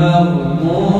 مغمور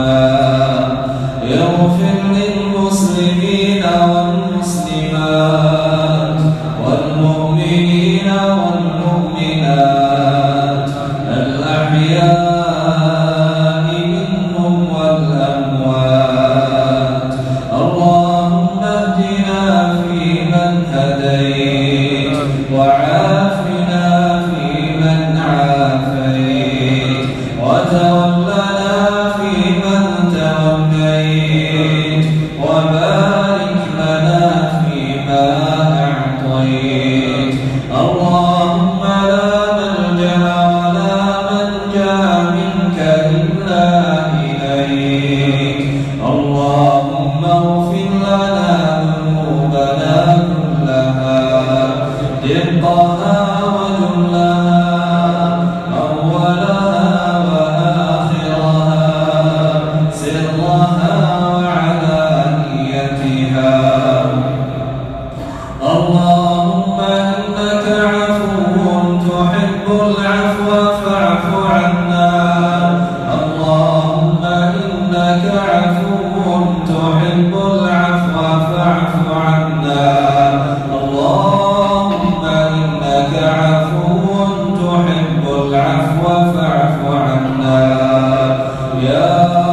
ربنا يغفر لي فك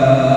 uh,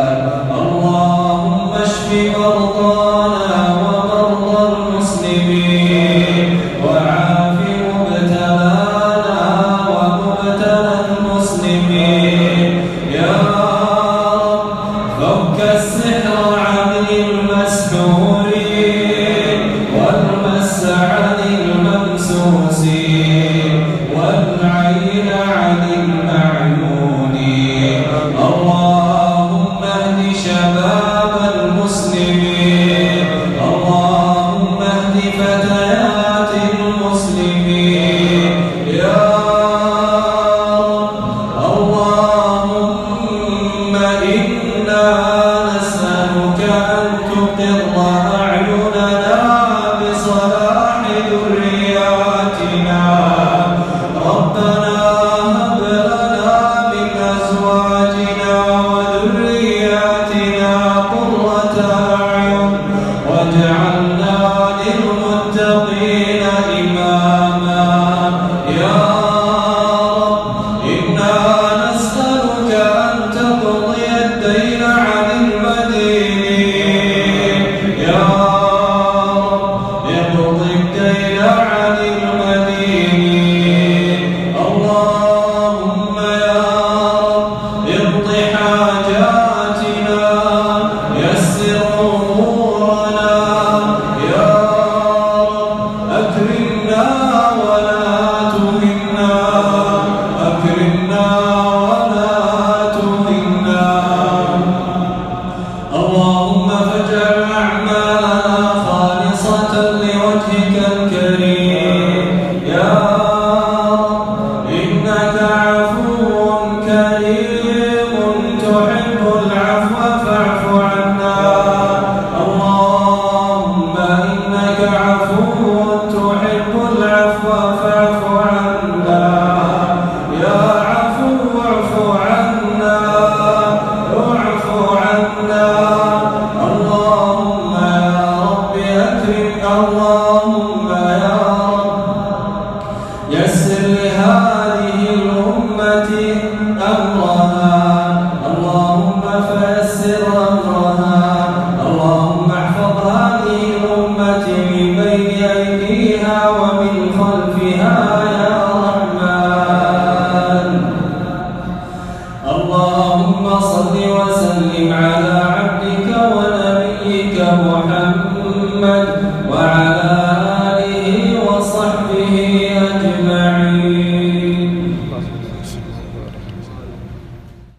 يا كريم